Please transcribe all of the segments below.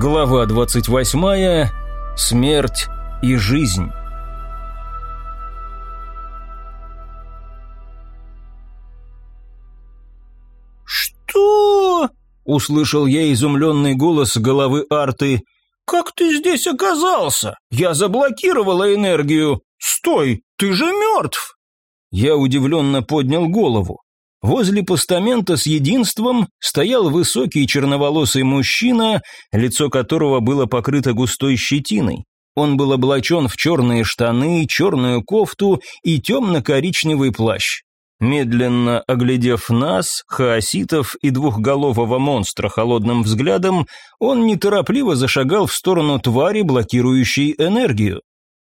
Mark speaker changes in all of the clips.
Speaker 1: Глава 28. Смерть и жизнь.
Speaker 2: «Что?»
Speaker 1: – услышал я изумленный голос головы Арты.
Speaker 2: «Как ты здесь оказался? Я заблокировала энергию. Стой, ты же мертв!»
Speaker 1: Я удивленно поднял голову. Возле постамента с единством стоял высокий черноволосый мужчина, лицо которого было покрыто густой щетиной. Он был облачен в черные штаны, черную кофту и темно-коричневый плащ. Медленно оглядев нас, хаоситов и двухголового монстра холодным взглядом, он неторопливо зашагал в сторону твари, блокирующей энергию.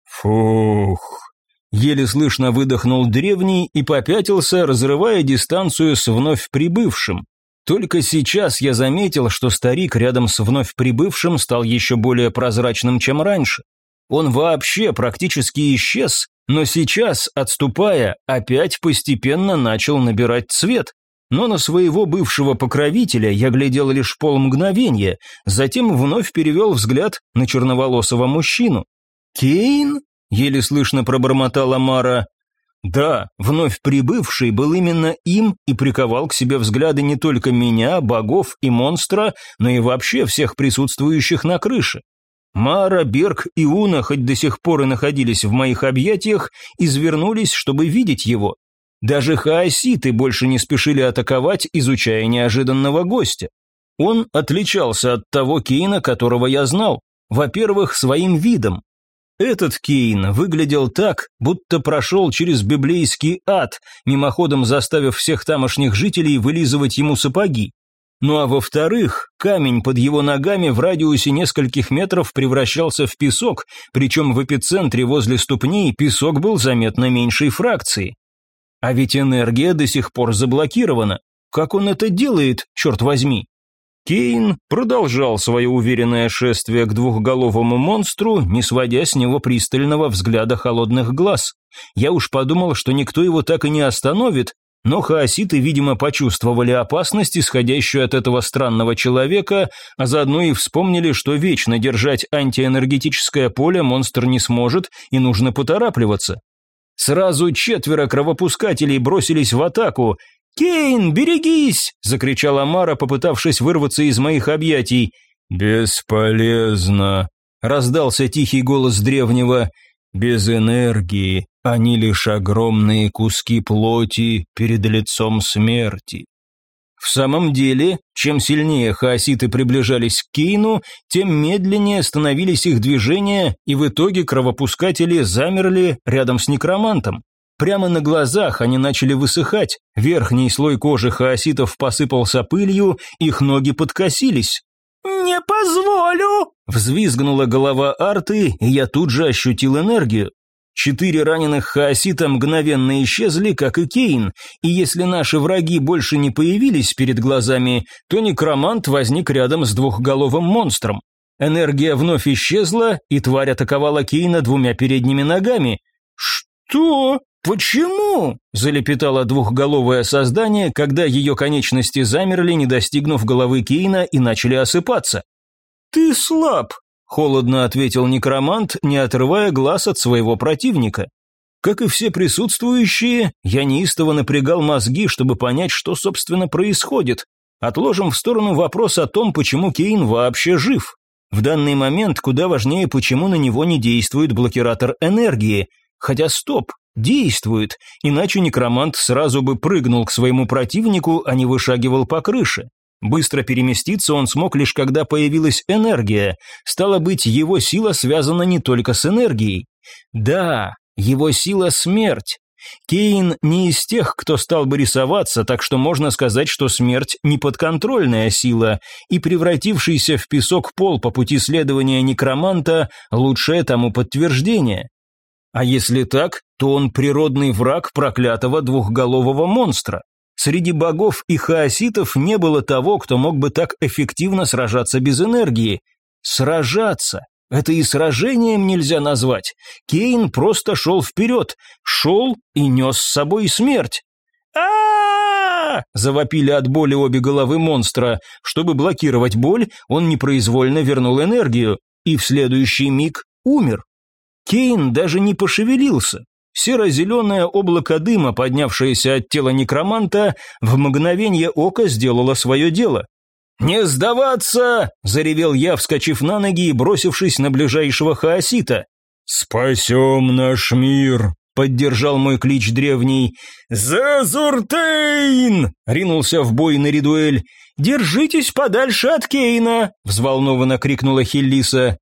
Speaker 2: «Фух!»
Speaker 1: Еле слышно выдохнул древний и попятился, разрывая дистанцию с вновь прибывшим. Только сейчас я заметил, что старик рядом с вновь прибывшим стал еще более прозрачным, чем раньше. Он вообще практически исчез, но сейчас, отступая, опять постепенно начал набирать цвет. Но на своего бывшего покровителя я глядел лишь полмгновения, затем вновь перевел взгляд на черноволосого мужчину. «Кейн?» Еле слышно пробормотала Мара. Да, вновь прибывший был именно им и приковал к себе взгляды не только меня, богов и монстра, но и вообще всех присутствующих на крыше. Мара, Берг и Уна, хоть до сих пор и находились в моих объятиях, извернулись, чтобы видеть его. Даже хаоситы больше не спешили атаковать, изучая неожиданного гостя. Он отличался от того Кейна, которого я знал. Во-первых, своим видом. Этот Кейн выглядел так, будто прошел через библейский ад, мимоходом заставив всех тамошних жителей вылизывать ему сапоги. Ну а во-вторых, камень под его ногами в радиусе нескольких метров превращался в песок, причем в эпицентре возле ступней песок был заметно меньшей фракции. А ведь энергия до сих пор заблокирована. Как он это делает, черт возьми? Кейн продолжал свое уверенное шествие к двухголовому монстру, не сводя с него пристального взгляда холодных глаз. Я уж подумал, что никто его так и не остановит, но хаоситы, видимо, почувствовали опасность, исходящую от этого странного человека, а заодно и вспомнили, что вечно держать антиэнергетическое поле монстр не сможет и нужно поторапливаться. Сразу четверо кровопускателей бросились в атаку, «Кейн, берегись!» – закричала Мара, попытавшись вырваться из моих объятий.
Speaker 2: «Бесполезно!» – раздался тихий голос древнего. «Без энергии они лишь огромные куски плоти перед лицом смерти».
Speaker 1: В самом деле, чем сильнее хаоситы приближались к Кейну, тем медленнее становились их движения, и в итоге кровопускатели замерли рядом с некромантом. Прямо на глазах они начали высыхать, верхний слой кожи хаоситов посыпался пылью, их ноги подкосились.
Speaker 2: «Не позволю!»
Speaker 1: – взвизгнула голова арты, и я тут же ощутил энергию. Четыре раненых хаосита мгновенно исчезли, как и Кейн, и если наши враги больше не появились перед глазами, то некромант возник рядом с двухголовым монстром. Энергия вновь исчезла, и тварь атаковала Кейна двумя передними ногами.
Speaker 2: «Что?» «Почему?» – залепетало двухголовое создание, когда ее конечности замерли, не достигнув головы Кейна и начали осыпаться.
Speaker 1: «Ты слаб», – холодно ответил некромант, не отрывая глаз от своего противника. Как и все присутствующие, я неистово напрягал мозги, чтобы понять, что, собственно, происходит. Отложим в сторону вопрос о том, почему Кейн вообще жив. В данный момент куда важнее, почему на него не действует блокиратор энергии. Хотя стоп, Действует, иначе некромант сразу бы прыгнул к своему противнику, а не вышагивал по крыше. Быстро переместиться он смог лишь когда появилась энергия. Стало быть, его сила связана не только с энергией. Да, его сила – смерть. Кейн не из тех, кто стал бы рисоваться, так что можно сказать, что смерть – неподконтрольная сила, и превратившийся в песок пол по пути следования некроманта – лучшее тому подтверждение. А если так, то он природный враг проклятого двухголового монстра. Среди богов и хаоситов не было того, кто мог бы так эффективно сражаться без энергии. Сражаться. Это и сражением нельзя назвать. Кейн просто шел вперед, шел и нес с собой смерть.
Speaker 2: а
Speaker 1: завопили от боли обе головы монстра. Чтобы блокировать боль, он непроизвольно вернул энергию, и в следующий миг умер. Кейн даже не пошевелился. Серо-зеленое облако дыма, поднявшееся от тела некроманта, в мгновение ока сделало свое дело. «Не сдаваться!» – заревел я, вскочив на ноги и бросившись на ближайшего хаосита.
Speaker 2: «Спасем наш мир!»
Speaker 1: — поддержал мой клич древний. «Зазуртейн!» — ринулся в бой на Ридуэль. «Держитесь подальше от Кейна!» — взволнованно крикнула Хиллиса.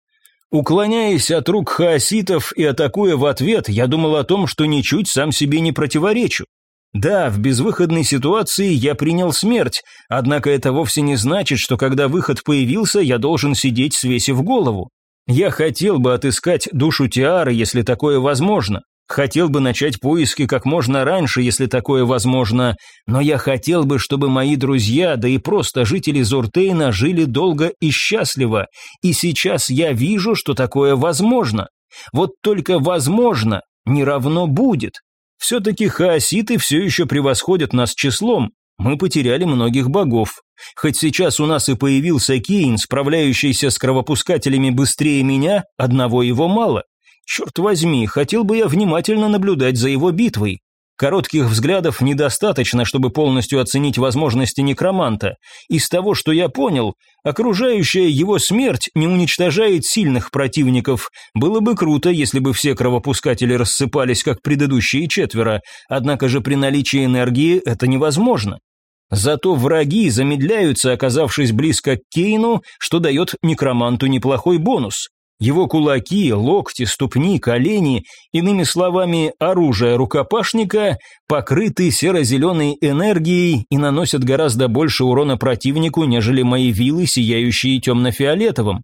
Speaker 1: Уклоняясь от рук хаоситов и атакуя в ответ, я думал о том, что ничуть сам себе не противоречу. Да, в безвыходной ситуации я принял смерть, однако это вовсе не значит, что когда выход появился, я должен сидеть, свесив голову. Я хотел бы отыскать душу Тиары, если такое возможно. Хотел бы начать поиски как можно раньше, если такое возможно, но я хотел бы, чтобы мои друзья, да и просто жители Зуртейна жили долго и счастливо, и сейчас я вижу, что такое возможно. Вот только возможно не равно будет. Все-таки хаоситы все еще превосходят нас числом, мы потеряли многих богов. Хоть сейчас у нас и появился Кейн, справляющийся с кровопускателями быстрее меня, одного его мало. Черт возьми, хотел бы я внимательно наблюдать за его битвой. Коротких взглядов недостаточно, чтобы полностью оценить возможности некроманта. Из того, что я понял, окружающая его смерть не уничтожает сильных противников. Было бы круто, если бы все кровопускатели рассыпались, как предыдущие четверо, однако же при наличии энергии это невозможно. Зато враги замедляются, оказавшись близко к Кейну, что дает некроманту неплохой бонус. Его кулаки, локти, ступни, колени, иными словами, оружие рукопашника, покрыты серо-зеленой энергией и наносят гораздо больше урона противнику, нежели мои вилы, сияющие темно-фиолетовым.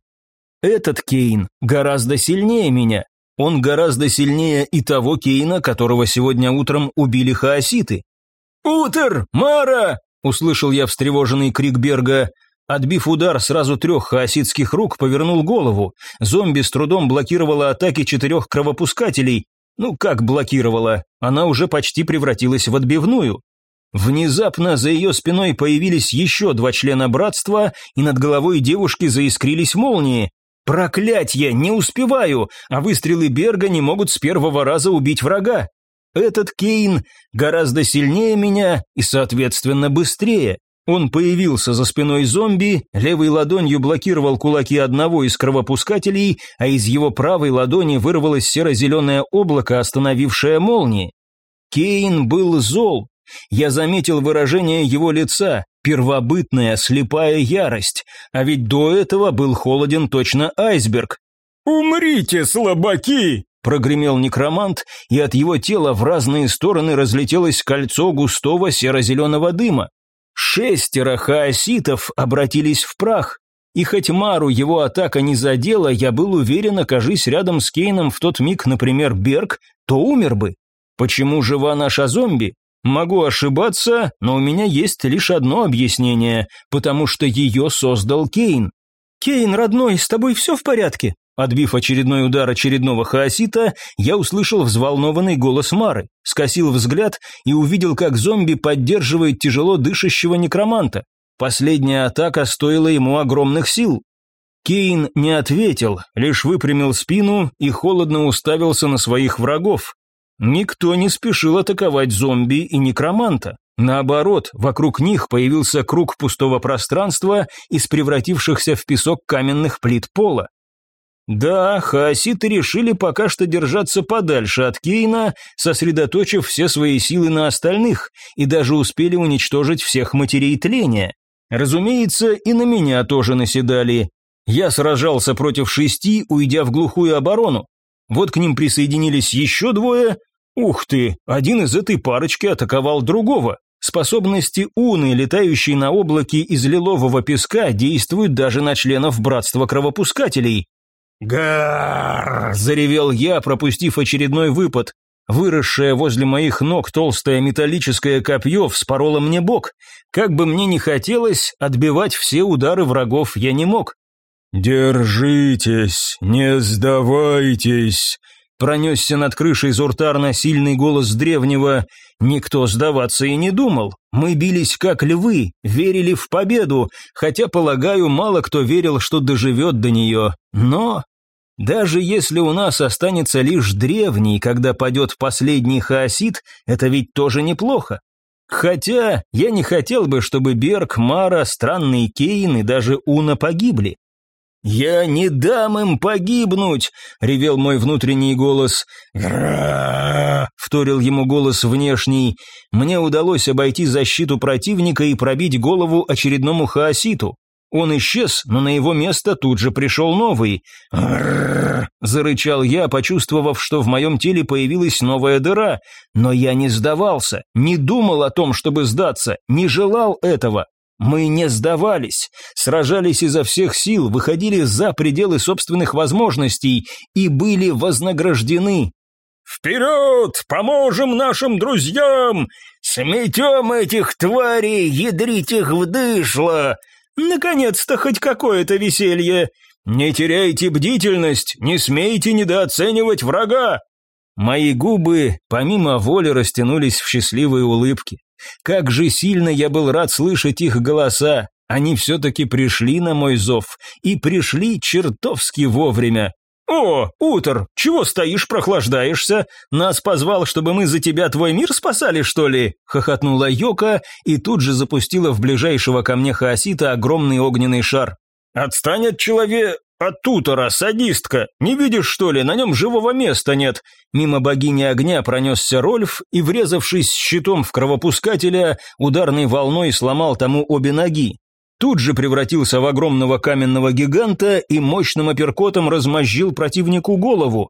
Speaker 1: Этот Кейн гораздо сильнее меня. Он гораздо сильнее и того Кейна, которого сегодня утром убили хаоситы. «Утер! Мара!» – услышал я встревоженный крик Берга – Отбив удар сразу трех хаоситских рук, повернул голову. Зомби с трудом блокировала атаки четырех кровопускателей. Ну как блокировала? Она уже почти превратилась в отбивную. Внезапно за ее спиной появились еще два члена братства, и над головой девушки заискрились молнии. Проклятье, не успеваю, а выстрелы Берга не могут с первого раза убить врага. Этот Кейн гораздо сильнее меня и, соответственно, быстрее. Он появился за спиной зомби, левой ладонью блокировал кулаки одного из кровопускателей, а из его правой ладони вырвалось серо-зеленое облако, остановившее молнии. Кейн был зол. Я заметил выражение его лица, первобытная слепая ярость, а ведь до этого был холоден точно айсберг. «Умрите, слабаки!» прогремел некромант, и от его тела в разные стороны разлетелось кольцо густого серо-зеленого дыма. Шестеро хаоситов обратились в прах, и хоть Мару его атака не задела, я был уверен, окажись рядом с Кейном в тот миг, например, Берг, то умер бы. Почему жива наша зомби? Могу ошибаться, но у меня есть лишь одно объяснение, потому что ее создал Кейн. «Кейн, родной, с тобой все в порядке?» Отбив очередной удар очередного хаосита, я услышал взволнованный голос Мары, скосил взгляд и увидел, как зомби поддерживает тяжело дышащего некроманта. Последняя атака стоила ему огромных сил. Кейн не ответил, лишь выпрямил спину и холодно уставился на своих врагов. Никто не спешил атаковать зомби и некроманта. Наоборот, вокруг них появился круг пустого пространства из превратившихся в песок каменных плит пола. Да, хаоситы решили пока что держаться подальше от Кейна, сосредоточив все свои силы на остальных, и даже успели уничтожить всех матерей тления. Разумеется, и на меня тоже наседали. Я сражался против шести, уйдя в глухую оборону. Вот к ним присоединились еще двое. Ух ты, один из этой парочки атаковал другого. Способности Уны, летающей на облаке из лилового песка, действуют даже на членов Братства Кровопускателей. «Гар!» – заревел я, пропустив очередной выпад. Выросшее возле моих ног толстое металлическое копье вспороло мне бок. Как бы мне ни хотелось, отбивать все удары врагов я не мог.
Speaker 2: «Держитесь, не сдавайтесь!»
Speaker 1: Пронесся над крышей Зуртарна сильный голос древнего. Никто сдаваться и не думал. Мы бились как львы, верили в победу, хотя, полагаю, мало кто верил, что доживет до нее. Но даже если у нас останется лишь древний, когда падет последний хаосит, это ведь тоже неплохо. Хотя я не хотел бы, чтобы Берг, Мара, Странный Кейн и даже Уна погибли. «Я не дам им погибнуть!» — ревел мой внутренний голос. «Гра!» — вторил ему голос внешний. Мне удалось обойти защиту противника и пробить голову очередному хаоситу. Он исчез, но на его место тут же пришел новый. «Рррр!» – зарычал я, почувствовав, что в моем теле появилась новая дыра. Но я не сдавался, не думал о том, чтобы сдаться, не желал этого. Мы не сдавались, сражались изо всех сил, выходили за пределы собственных возможностей и были вознаграждены. «Вперед! Поможем нашим друзьям! Сметем этих тварей, ядрить их в дышло!» Наконец-то хоть какое-то веселье. Не теряйте бдительность, не смейте недооценивать врага. Мои губы помимо воли растянулись в счастливые улыбки. Как же сильно я был рад слышать их голоса. Они все-таки пришли на мой зов. И пришли чертовски вовремя. «О, Утор, чего стоишь, прохлаждаешься? Нас позвал, чтобы мы за тебя твой мир спасали, что ли?» Хохотнула Йока и тут же запустила в ближайшего ко мне Хаосита огромный огненный шар. «Отстань от человека, от Утора, садистка! Не видишь, что ли, на нем живого места нет!» Мимо богини огня пронесся Рольф и, врезавшись щитом в кровопускателя, ударной волной сломал тому обе ноги тут же превратился в огромного каменного гиганта и мощным апперкотом размозжил противнику голову.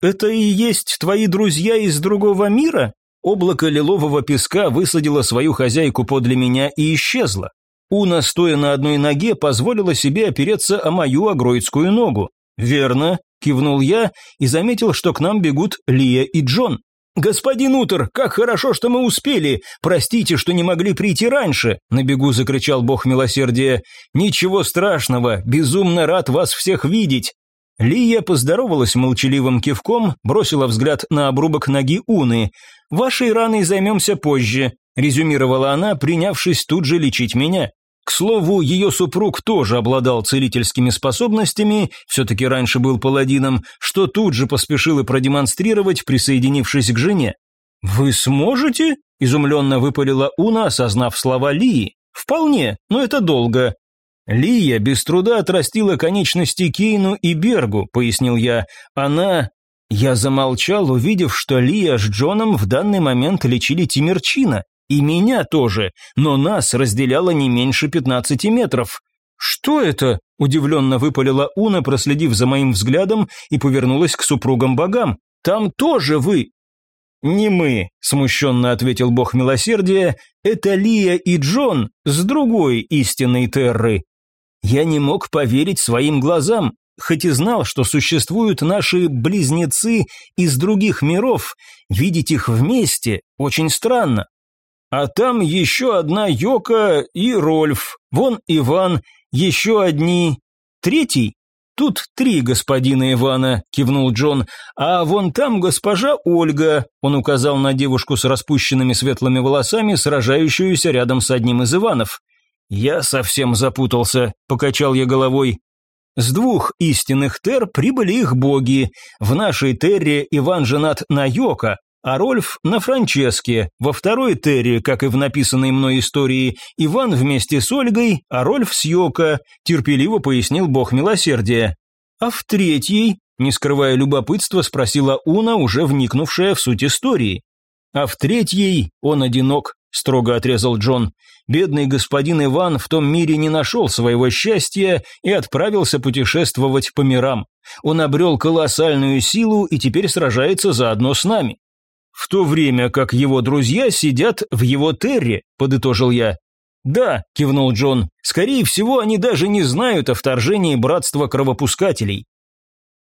Speaker 1: «Это и есть твои друзья из другого мира?» Облако лилового песка высадило свою хозяйку подле меня и исчезло. Уна, стоя на одной ноге, позволила себе опереться о мою агроидскую ногу. «Верно», – кивнул я и заметил, что к нам бегут Лия и Джон. «Господин Утер, как хорошо, что мы успели! Простите, что не могли прийти раньше!» – на бегу закричал бог милосердия. «Ничего страшного, безумно рад вас всех видеть!» Лия поздоровалась молчаливым кивком, бросила взгляд на обрубок ноги Уны. «Вашей раной займемся позже», – резюмировала она, принявшись тут же лечить меня. К слову, ее супруг тоже обладал целительскими способностями, все-таки раньше был паладином, что тут же поспешил и продемонстрировать, присоединившись к жене. «Вы сможете?» – изумленно выпалила Уна, осознав слова Лии. «Вполне, но это долго». «Лия без труда отрастила конечности Кейну и Бергу», – пояснил я. «Она...» Я замолчал, увидев, что Лия с Джоном в данный момент лечили Тимирчина. И меня тоже, но нас разделяло не меньше пятнадцати метров. «Что это?» – удивленно выпалила Уна, проследив за моим взглядом и повернулась к супругам-богам. «Там тоже вы!» «Не мы», – смущенно ответил бог милосердия, – «это Лия и Джон с другой истинной Терры». Я не мог поверить своим глазам, хоть и знал, что существуют наши близнецы из других миров, видеть их вместе очень странно. А там еще одна Йока и Рольф, вон Иван, еще одни... Третий? Тут три господина Ивана, кивнул Джон, а вон там госпожа Ольга, он указал на девушку с распущенными светлыми волосами, сражающуюся рядом с одним из Иванов. Я совсем запутался, покачал я головой. С двух истинных тер прибыли их боги. В нашей терре Иван женат на Йока, а Рольф на Франческе, во второй Терри, как и в написанной мной истории, Иван вместе с Ольгой, а Рольф с Йоко, терпеливо пояснил бог милосердия. А в третьей, не скрывая любопытства, спросила Уна, уже вникнувшая в суть истории. А в третьей он одинок, строго отрезал Джон. Бедный господин Иван в том мире не нашел своего счастья и отправился путешествовать по мирам. Он обрел колоссальную силу и теперь сражается заодно с нами. «В то время как его друзья сидят в его терре», – подытожил я. «Да», – кивнул Джон, – «скорее всего, они даже не знают о вторжении братства кровопускателей».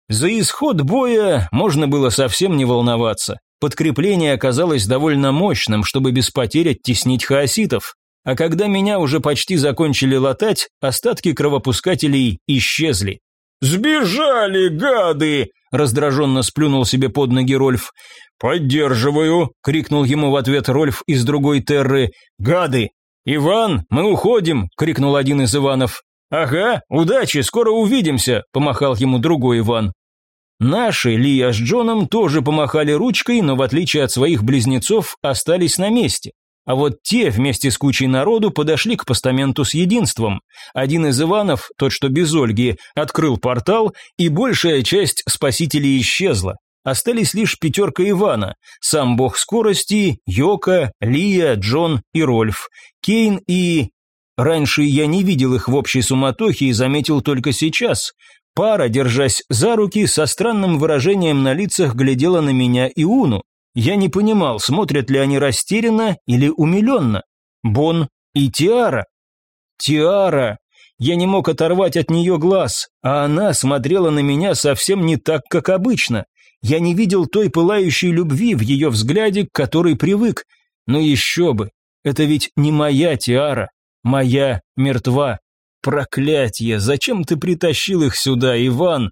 Speaker 1: За исход боя можно было совсем не волноваться. Подкрепление оказалось довольно мощным, чтобы без потерь оттеснить хаоситов. А когда меня уже почти закончили латать, остатки кровопускателей исчезли. «Сбежали, гады!» Раздраженно сплюнул себе под ноги Рольф. «Поддерживаю!» — крикнул ему в ответ Рольф из другой терры. «Гады! Иван, мы уходим!» — крикнул один из Иванов. «Ага, удачи, скоро увидимся!» — помахал ему другой Иван. Наши, Лия с Джоном, тоже помахали ручкой, но в отличие от своих близнецов, остались на месте. А вот те вместе с кучей народу подошли к постаменту с единством. Один из Иванов, тот что без Ольги, открыл портал, и большая часть спасителей исчезла. Остались лишь пятерка Ивана, сам бог скорости, Йока, Лия, Джон и Рольф, Кейн и... Раньше я не видел их в общей суматохе и заметил только сейчас. Пара, держась за руки, со странным выражением на лицах глядела на меня и Уну. Я не понимал, смотрят ли они растерянно или умиленно. Бон и Тиара. Тиара. Я не мог оторвать от нее глаз, а она смотрела на меня совсем не так, как обычно. Я не видел той пылающей любви в ее взгляде, к которой привык. Но еще бы, это ведь не моя Тиара, моя мертва. Проклятье, зачем ты притащил их сюда, Иван?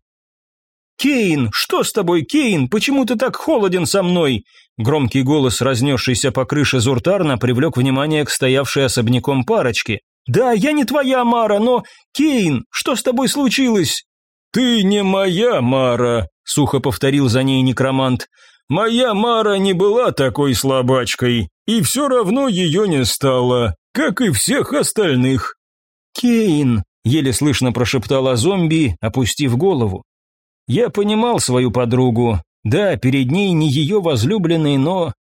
Speaker 1: «Кейн, что с тобой, Кейн? Почему ты так холоден со мной?» Громкий голос, разнесшийся по крыше Зуртарна, привлек внимание к стоявшей особняком парочке. «Да, я не твоя Мара, но... Кейн, что с тобой случилось?»
Speaker 2: «Ты не моя Мара», — сухо повторил за ней некромант. «Моя Мара не была такой слабачкой, и все равно ее не стало, как и всех остальных».
Speaker 1: «Кейн», — еле слышно прошептала зомби, опустив голову. Я понимал свою подругу. Да, перед ней не ее возлюбленный, но...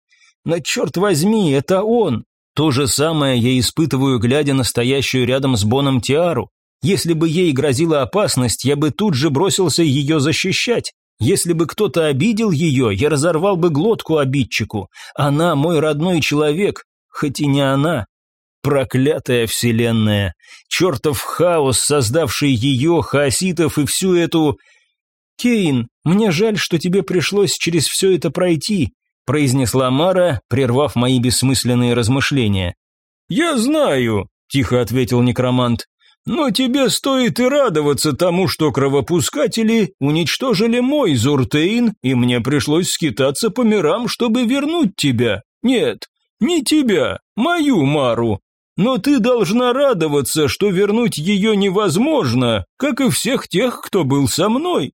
Speaker 1: Но черт возьми, это он. То же самое я испытываю, глядя на стоящую рядом с Боном Тиару. Если бы ей грозила опасность, я бы тут же бросился ее защищать. Если бы кто-то обидел ее, я разорвал бы глотку обидчику. Она мой родной человек, хоть и не она. Проклятая вселенная. Чертов хаос, создавший ее, хаоситов и всю эту... «Кейн, мне жаль, что тебе пришлось через все это пройти», произнесла Мара, прервав мои бессмысленные размышления.
Speaker 2: «Я знаю», – тихо ответил некромант. «Но тебе стоит и радоваться тому, что кровопускатели уничтожили мой Зуртейн, и мне пришлось скитаться по мирам, чтобы вернуть тебя. Нет, не тебя, мою Мару. Но ты должна радоваться, что вернуть ее невозможно, как и всех тех, кто был со мной.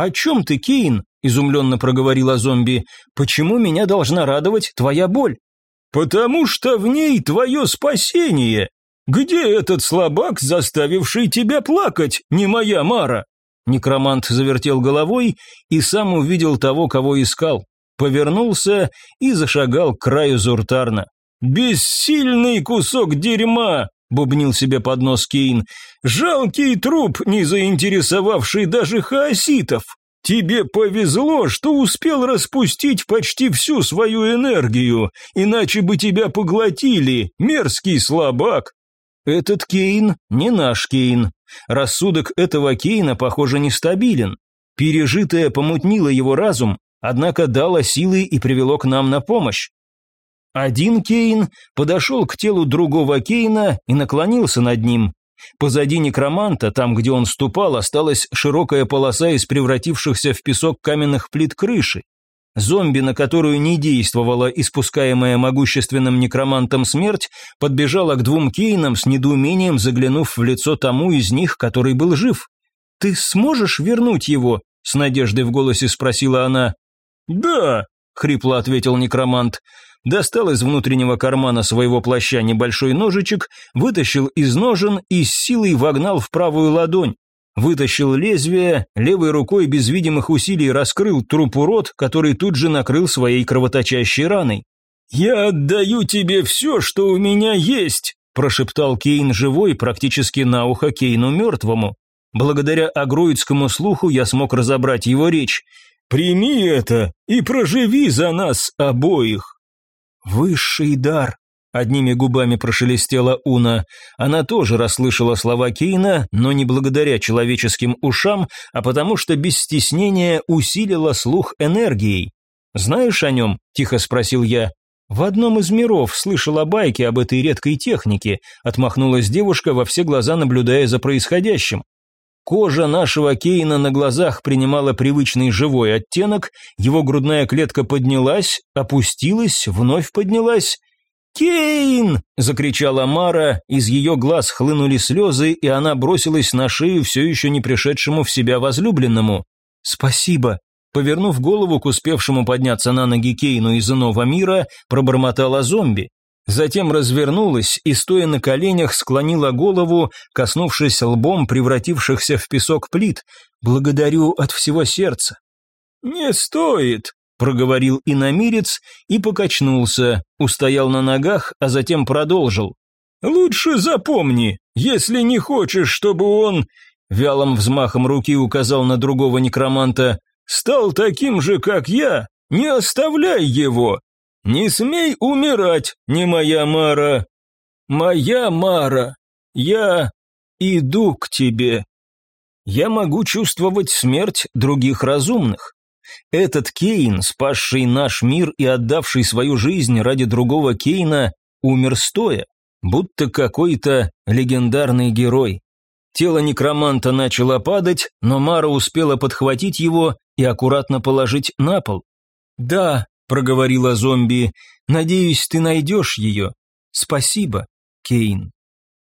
Speaker 1: «О чем ты, Кейн?» – изумленно проговорила зомби. «Почему меня должна радовать твоя боль?»
Speaker 2: «Потому что в ней твое спасение. Где этот слабак, заставивший тебя плакать, не моя Мара?»
Speaker 1: Некромант завертел головой и сам увидел того, кого искал. Повернулся и зашагал к краю Зуртарна.
Speaker 2: «Бессильный кусок дерьма!» – бубнил себе под нос Кейн. «Жалкий труп, не заинтересовавший даже хаоситов. Тебе повезло, что успел распустить почти всю свою энергию, иначе бы тебя поглотили, мерзкий слабак».
Speaker 1: «Этот Кейн не наш Кейн. Рассудок этого Кейна, похоже, нестабилен. Пережитое помутнило его разум, однако дало силы и привело к нам на помощь. Один Кейн подошел к телу другого Кейна и наклонился над ним. Позади некроманта, там, где он ступал, осталась широкая полоса из превратившихся в песок каменных плит крыши. Зомби, на которую не действовала испускаемая могущественным некромантом смерть, подбежала к двум Кейнам с недоумением, заглянув в лицо тому из них, который был жив. «Ты сможешь вернуть его?» – с надеждой в голосе спросила она.
Speaker 2: «Да», – хрипло ответил некромант
Speaker 1: достал из внутреннего кармана своего плаща небольшой ножичек, вытащил из ножен и с силой вогнал в правую ладонь. Вытащил лезвие, левой рукой без видимых усилий раскрыл трупу рот, который тут же накрыл своей кровоточащей раной.
Speaker 2: «Я отдаю тебе все, что у меня есть», – прошептал Кейн живой практически на ухо Кейну мертвому. Благодаря агроидскому слуху я смог разобрать его речь. «Прими это и проживи за нас обоих».
Speaker 1: «Высший дар», — одними губами прошелестела Уна. Она тоже расслышала слова Кейна, но не благодаря человеческим ушам, а потому что без стеснения усилила слух энергией. «Знаешь о нем?» – тихо спросил я. «В одном из миров слышала байки об этой редкой технике», – отмахнулась девушка во все глаза, наблюдая за происходящим. Кожа нашего Кейна на глазах принимала привычный живой оттенок, его грудная клетка поднялась, опустилась, вновь поднялась. «Кейн!» – закричала Мара, из ее глаз хлынули слезы, и она бросилась на шею все еще не пришедшему в себя возлюбленному. «Спасибо!» Повернув голову к успевшему подняться на ноги Кейну из иного мира, пробормотала зомби. Затем развернулась и, стоя на коленях, склонила голову, коснувшись лбом превратившихся в песок плит. «Благодарю от всего сердца».
Speaker 2: «Не стоит», —
Speaker 1: проговорил иномирец и покачнулся, устоял на ногах, а затем продолжил.
Speaker 2: «Лучше запомни, если не хочешь, чтобы он...» Вялым взмахом руки указал на другого некроманта. «Стал таким же, как я. Не оставляй его. «Не смей умирать, не моя Мара! Моя Мара! Я иду к тебе!» Я могу чувствовать смерть других разумных. Этот Кейн, спасший наш мир и отдавший свою жизнь ради другого Кейна, умер стоя, будто какой-то легендарный герой. Тело некроманта начало падать, но Мара успела подхватить его и аккуратно положить на пол. Да, проговорила зомби. «Надеюсь, ты найдешь ее. Спасибо, Кейн».